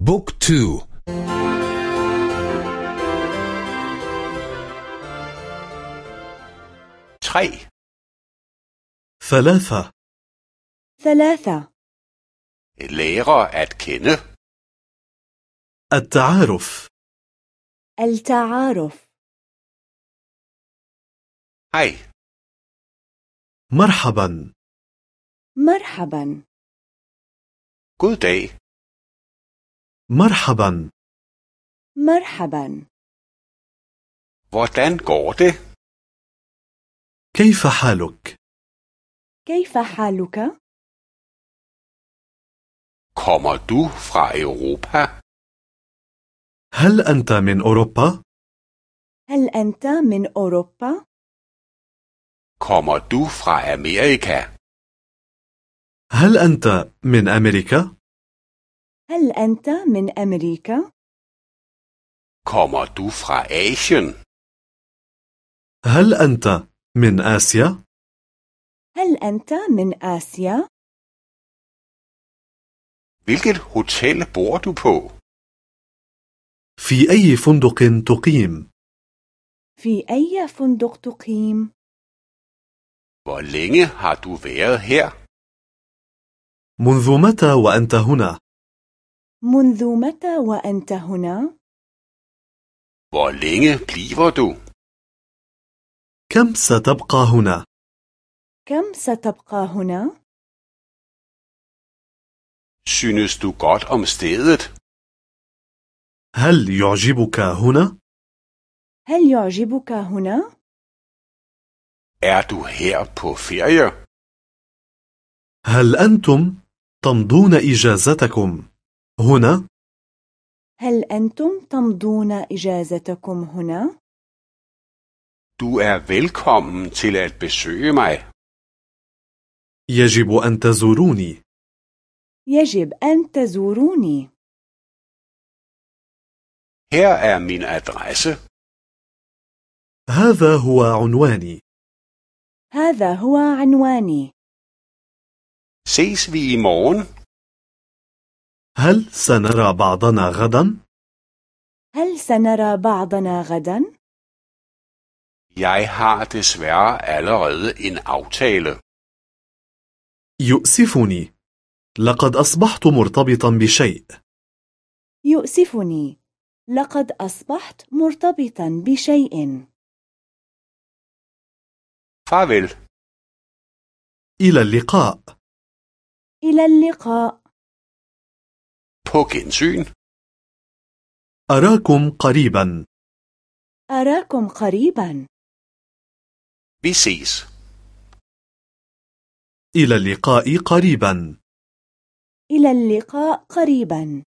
بوك تو. tre ثلاثة. ثلاثة. lærer at kende التعارف. التعارف. hej مرحبا. مرحبا. God dag مرحبا مرحبا hvordan går det كيف حالك؟ كيف حالك؟ kommer du fra Europa هل أنت من أوروبا؟ هل أنت من أوروبا؟ kommer du fra Amerika هل أنت من أمريكا؟ هل أنت من أمريكا؟ kommer du fra Asien هل أنت من آسيا؟ هل أنت من آسيا؟ hvilket hotel bor du på في أي فندق تقيم؟ في أي فندق تقيم؟ hvor længe har du været her منذ متى وأنت هنا؟ منذ متى وأنت هنا؟ hvor længe bliver du كم ستبقى هنا؟ كم ستبقى هنا؟ synes du godt om stedet هل يعجبك هنا؟ هل يعجبك هنا؟ er du her på ferie هل أنتم تمضون إجازتكم هنا؟ هل أنتم تمضون إجازتكم هنا؟ du er velkommen til at besøge mig. يجب أن تزوروني. يجب أن تزوروني. Her er min adresse. هذا هو عنواني. هذا هو عنواني. Ses vi i morgen? هل سنرى بعضنا غدا؟ هل سنرى بعضنا غدا؟ jeg har desværre allerede en aftale. يؤسفني. لقد أصبحت مرتبطا بشيء. يؤسفني. لقد أصبحت مرتبطا بشيء. Farvel. إلى اللقاء. إلى اللقاء. På gensyn. أراكم قريبا. أراكم قريبا. Vi ses. إلى اللقاء قريبا. إلى اللقاء قريبا.